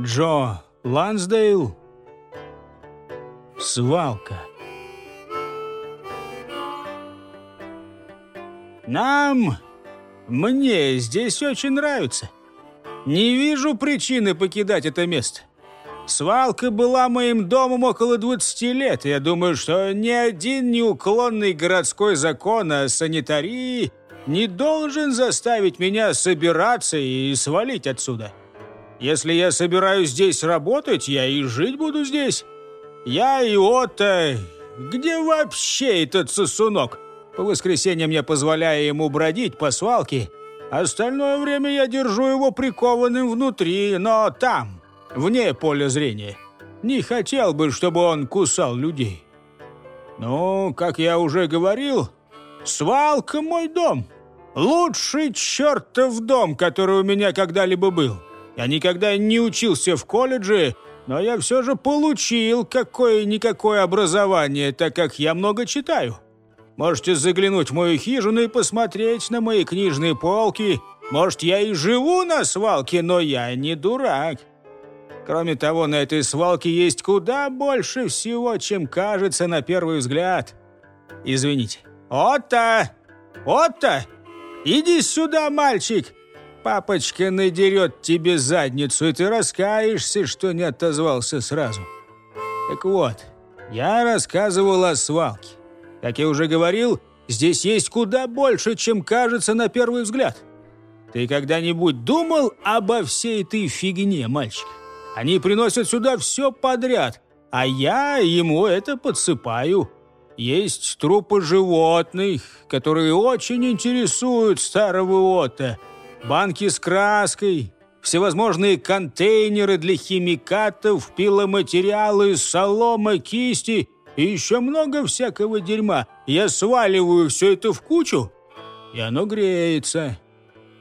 Джо Лансдейл. Свалка. Нам, мне здесь очень нравится. Не вижу причины покидать это место. Свалка была моим домом около 20 лет. Я думаю, что ни один неуклонный городской закон о санитарии не должен заставить меня собираться и свалить отсюда. Если я собираюсь здесь работать, я и жить буду здесь. Я и Отто... Где вообще этот сосунок? По воскресеньям я позволяю ему бродить по свалке. Остальное время я держу его прикованным внутри, но там, вне поля зрения. Не хотел бы, чтобы он кусал людей. Ну, как я уже говорил, свалка мой дом. Лучший чертов дом, который у меня когда-либо был. Я никогда не учился в колледже, но я все же получил какое-никакое образование, так как я много читаю. Можете заглянуть в мою хижину и посмотреть на мои книжные полки. Может, я и живу на свалке, но я не дурак. Кроме того, на этой свалке есть куда больше всего, чем кажется на первый взгляд. Извините. Отто! Отто! Иди сюда, мальчик! Папочка надерет тебе задницу, и ты раскаешься, что не отозвался сразу. Так вот, я рассказывал о свалке. Как я уже говорил, здесь есть куда больше, чем кажется на первый взгляд. Ты когда-нибудь думал обо всей этой фигне, мальчик? Они приносят сюда все подряд, а я ему это подсыпаю. Есть трупы животных, которые очень интересуют старого Ота. Банки с краской, всевозможные контейнеры для химикатов, пиломатериалы, солома, кисти – и еще много всякого дерьма. Я сваливаю все это в кучу, и оно греется.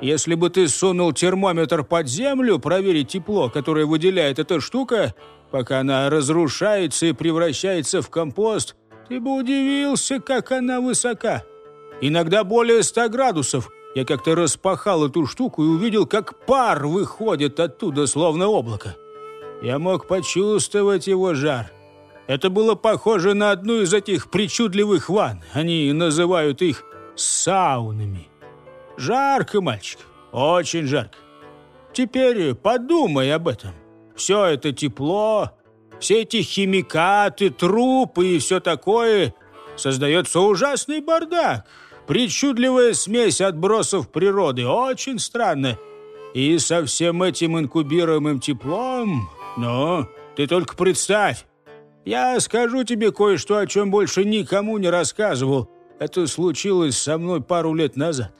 Если бы ты сунул термометр под землю, проверить тепло, которое выделяет эта штука, пока она разрушается и превращается в компост, ты бы удивился, как она высока. Иногда более 100 градусов. Я как-то распахал эту штуку и увидел, как пар выходит оттуда, словно облако. Я мог почувствовать его жар. Это было похоже на одну из этих причудливых ванн. Они называют их саунами. Жарко, мальчик, очень жарко. Теперь подумай об этом. Все это тепло, все эти химикаты, трупы и все такое создается ужасный бардак. Причудливая смесь отбросов природы, очень странно. И со всем этим инкубируемым теплом, ну, ты только представь, я скажу тебе кое-что, о чем больше никому не рассказывал. Это случилось со мной пару лет назад.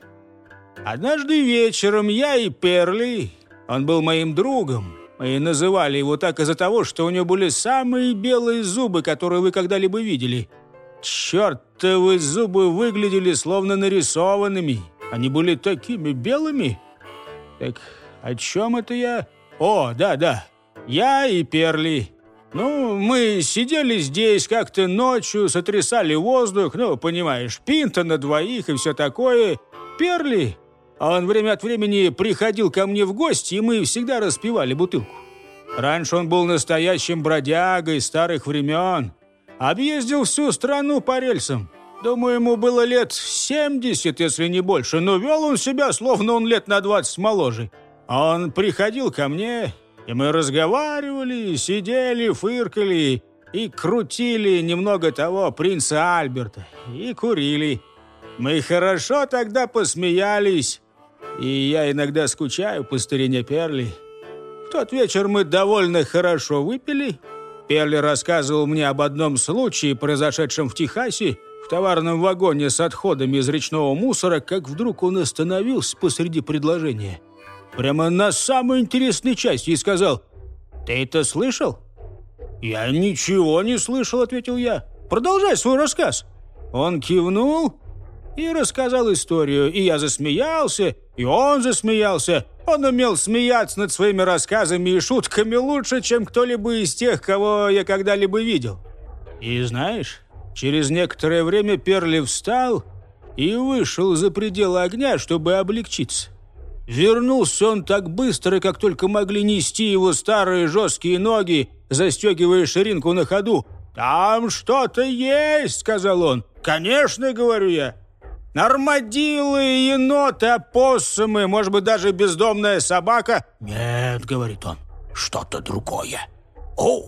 Однажды вечером я и Перли, он был моим другом, мы называли его так из-за того, что у него были самые белые зубы, которые вы когда-либо видели. Чертовы зубы выглядели словно нарисованными. Они были такими белыми. Так о чем это я? О, да-да, я и Перли. Ну, мы сидели здесь как-то ночью, сотрясали воздух, ну, понимаешь, пинта на двоих и все такое. Перли. А он время от времени приходил ко мне в гости, и мы всегда распивали бутылку. Раньше он был настоящим бродягой старых времен. Объездил всю страну по рельсам. Думаю, ему было лет 70, если не больше, но вел он себя, словно он лет на 20 моложе. Он приходил ко мне, и мы разговаривали, сидели, фыркали и крутили немного того принца Альберта, и курили. Мы хорошо тогда посмеялись, и я иногда скучаю по старине Перли. В тот вечер мы довольно хорошо выпили. Перли рассказывал мне об одном случае, произошедшем в Техасе, в товарном вагоне с отходами из речного мусора, как вдруг он остановился посреди предложения – прямо на самой интересной части и сказал «Ты это слышал?» «Я ничего не слышал», — ответил я. «Продолжай свой рассказ». Он кивнул и рассказал историю, и я засмеялся, и он засмеялся. Он умел смеяться над своими рассказами и шутками лучше, чем кто-либо из тех, кого я когда-либо видел. И знаешь, через некоторое время Перли встал и вышел за пределы огня, чтобы облегчиться. Вернулся он так быстро, как только могли нести его старые жесткие ноги, застегивая ширинку на ходу. «Там что-то есть», — сказал он. «Конечно», — говорю я. «Армадилы, еноты, опоссумы, может быть, даже бездомная собака?» «Нет», — говорит он, — «что-то другое». «О,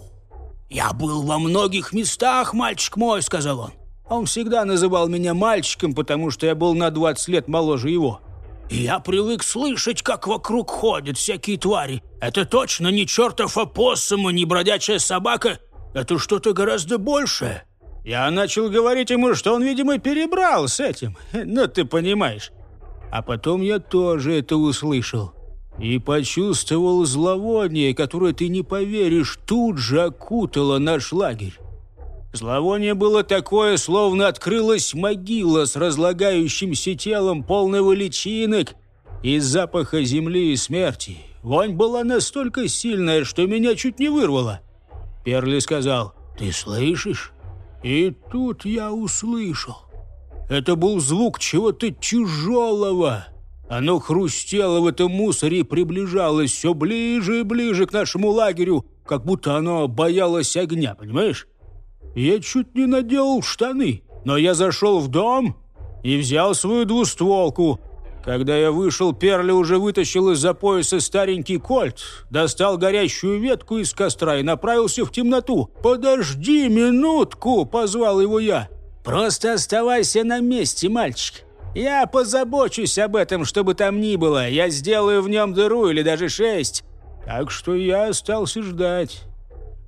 я был во многих местах, мальчик мой», — сказал он. Он всегда называл меня мальчиком, потому что я был на 20 лет моложе его. И я привык слышать, как вокруг ходят всякие твари. Это точно не чертов опоссум и не бродячая собака. Это что-то гораздо большее. Я начал говорить ему, что он, видимо, перебрал с этим. Ну, ты понимаешь. А потом я тоже это услышал. И почувствовал зловоние, которое, ты не поверишь, тут же окутало наш лагерь. Зловоние было такое, словно открылась могила с разлагающимся телом, полного личинок и запаха земли и смерти. Вонь была настолько сильная, что меня чуть не вырвало. Перли сказал, «Ты слышишь?» И тут я услышал. Это был звук чего-то тяжелого. Оно хрустело в этом мусоре и приближалось все ближе и ближе к нашему лагерю, как будто оно боялось огня, понимаешь? Я чуть не наделал штаны, но я зашел в дом и взял свою двустволку. Когда я вышел, Перли уже вытащил из-за пояса старенький кольт, достал горящую ветку из костра и направился в темноту. «Подожди минутку!» – позвал его я. «Просто оставайся на месте, мальчик. Я позабочусь об этом, чтобы там ни было. Я сделаю в нем дыру или даже шесть». Так что я остался ждать.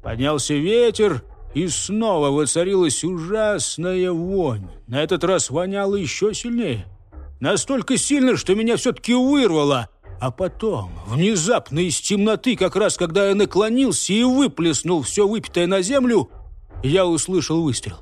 Поднялся ветер, и снова воцарилась ужасная вонь. На этот раз воняло еще сильнее. Настолько сильно, что меня все-таки вырвало. А потом, внезапно из темноты, как раз когда я наклонился и выплеснул все выпитое на землю, я услышал выстрел.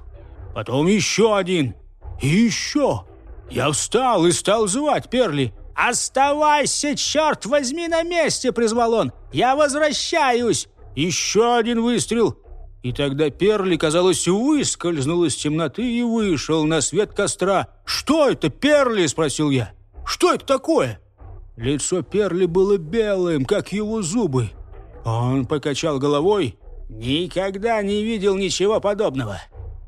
Потом еще один. И еще. Я встал и стал звать Перли. «Оставайся, черт возьми, на месте!» – призвал он. «Я возвращаюсь!» Еще один выстрел. И тогда Перли, казалось, выскользнул из темноты и вышел на свет костра. «Что это, Перли?» – спросил я. «Что это такое?» Лицо Перли было белым, как его зубы. Он покачал головой. «Никогда не видел ничего подобного.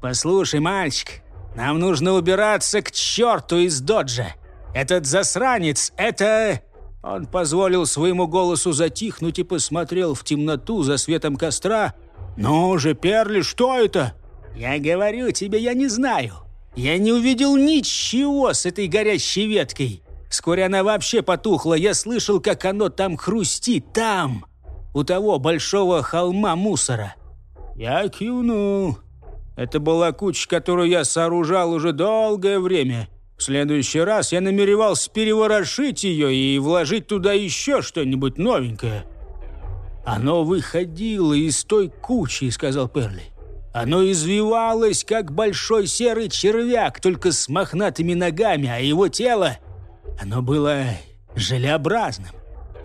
Послушай, мальчик, нам нужно убираться к черту из доджа. Этот засранец, это...» Он позволил своему голосу затихнуть и посмотрел в темноту за светом костра, «Ну же, Перли, что это?» «Я говорю тебе, я не знаю. Я не увидел ничего с этой горящей веткой. Вскоре она вообще потухла. Я слышал, как оно там хрустит. Там, у того большого холма мусора». Я кивнул. Это была куча, которую я сооружал уже долгое время. В следующий раз я намеревался переворошить ее и вложить туда еще что-нибудь новенькое. «Оно выходило из той кучи», — сказал Перли. «Оно извивалось, как большой серый червяк, только с мохнатыми ногами, а его тело, оно было желеобразным.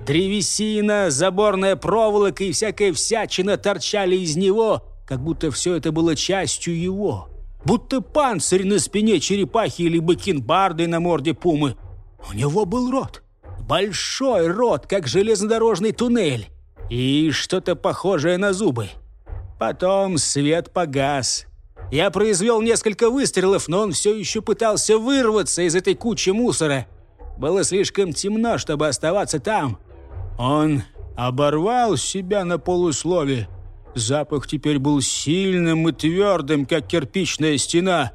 Древесина, заборная проволока и всякая всячина торчали из него, как будто все это было частью его. Будто панцирь на спине черепахи или бакенбарды на морде пумы. У него был рот. Большой рот, как железнодорожный туннель и что-то похожее на зубы. Потом свет погас. Я произвел несколько выстрелов, но он все еще пытался вырваться из этой кучи мусора. Было слишком темно, чтобы оставаться там. Он оборвал себя на полуслове. Запах теперь был сильным и твердым, как кирпичная стена.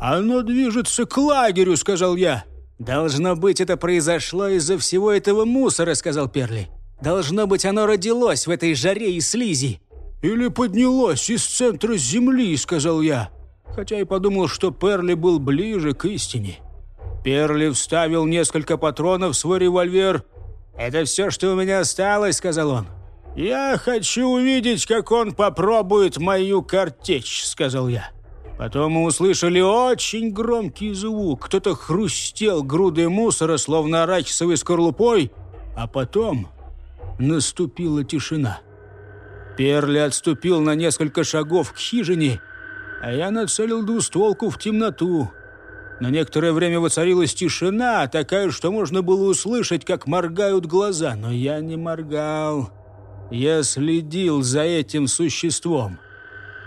«Оно движется к лагерю», — сказал я. «Должно быть, это произошло из-за всего этого мусора», — сказал Перли. Должно быть, оно родилось в этой жаре и слизи. «Или поднялось из центра земли», — сказал я. Хотя и подумал, что Перли был ближе к истине. Перли вставил несколько патронов в свой револьвер. «Это все, что у меня осталось», — сказал он. «Я хочу увидеть, как он попробует мою картечь», — сказал я. Потом мы услышали очень громкий звук. Кто-то хрустел грудой мусора, словно арахисовой скорлупой, а потом Наступила тишина. Перли отступил на несколько шагов к хижине, а я нацелил двустволку в темноту. На некоторое время воцарилась тишина, такая, что можно было услышать, как моргают глаза, но я не моргал. Я следил за этим существом.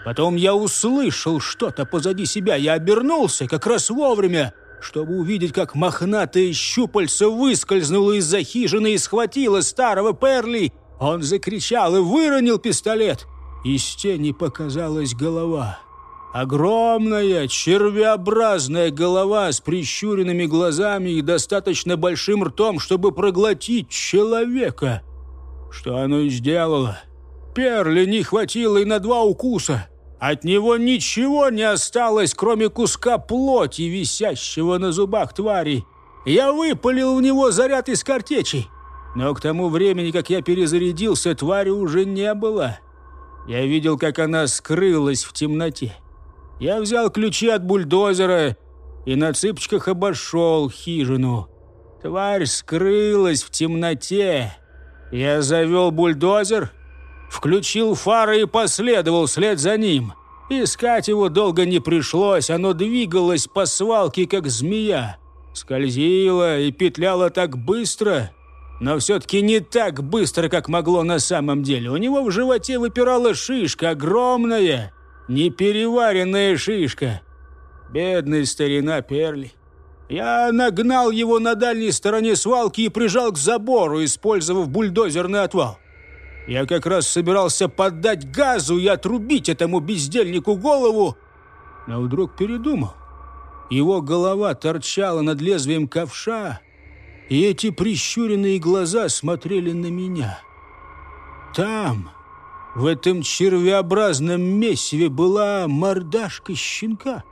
Потом я услышал что-то позади себя. Я обернулся как раз вовремя, чтобы увидеть, как мохнатое щупальце выскользнуло из-за хижины и схватило старого Перли. Он закричал и выронил пистолет. Из тени показалась голова. Огромная, червеобразная голова с прищуренными глазами и достаточно большим ртом, чтобы проглотить человека. Что оно и сделало. Перли не хватило и на два укуса. От него ничего не осталось, кроме куска плоти, висящего на зубах твари. Я выпалил в него заряд из картечи. Но к тому времени, как я перезарядился, твари уже не было. Я видел, как она скрылась в темноте. Я взял ключи от бульдозера и на цыпочках обошел хижину. Тварь скрылась в темноте. Я завел бульдозер, включил фары и последовал вслед за ним. Искать его долго не пришлось, оно двигалось по свалке, как змея. Скользило и петляло так быстро, но все-таки не так быстро, как могло на самом деле. У него в животе выпирала шишка огромная, непереваренная шишка. Бедный старина Перли. Я нагнал его на дальней стороне свалки и прижал к забору, использовав бульдозерный отвал. Я как раз собирался поддать газу и отрубить этому бездельнику голову, но вдруг передумал. Его голова торчала над лезвием ковша, и эти прищуренные глаза смотрели на меня. Там, в этом червеобразном месиве была мордашка щенка.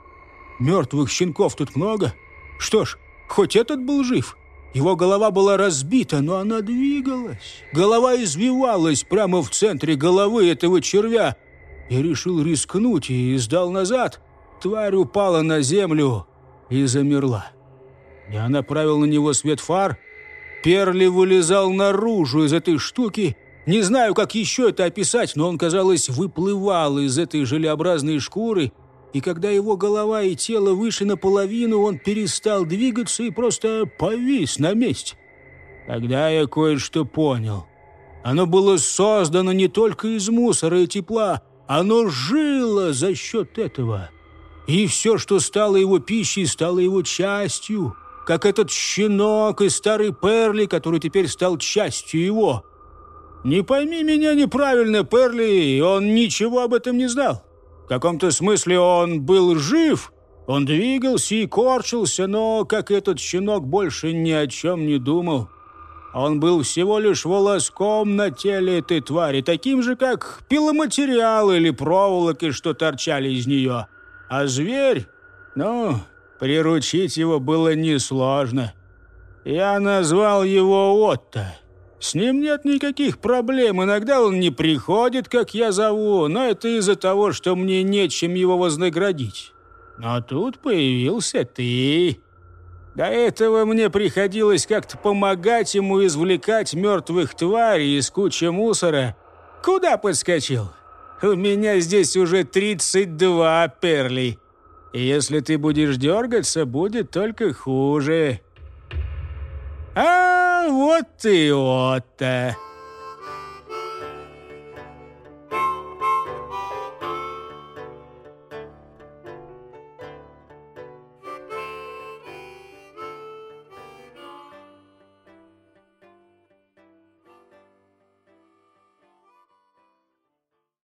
Мертвых щенков тут много. Что ж, хоть этот был жив. Его голова была разбита, но она двигалась. Голова извивалась прямо в центре головы этого червя. Я решил рискнуть и сдал назад. Тварь упала на землю и замерла. Я направил на него свет фар. Перли вылезал наружу из этой штуки не знаю, как еще это описать, но он, казалось, выплывал из этой желеобразной шкуры, и когда его голова и тело выше наполовину, он перестал двигаться и просто повис на месте. Тогда я кое-что понял. Оно было создано не только из мусора и тепла, оно жило за счет этого. И все, что стало его пищей, стало его частью, как этот щенок и старый Перли, который теперь стал частью его – не пойми меня неправильно, Перли, он ничего об этом не знал. В каком-то смысле он был жив, он двигался и корчился, но, как этот щенок, больше ни о чем не думал. Он был всего лишь волоском на теле этой твари, таким же, как пиломатериал или проволоки, что торчали из нее. А зверь, ну, приручить его было несложно. Я назвал его Отто. С ним нет никаких проблем. Иногда он не приходит, как я зову, но это из-за того, что мне нечем его вознаградить. Но тут появился ты. До этого мне приходилось как-то помогать ему извлекать мертвых тварей из кучи мусора. Куда подскочил? У меня здесь уже 32 перли. И если ты будешь дергаться, будет только хуже. А вот и Отто.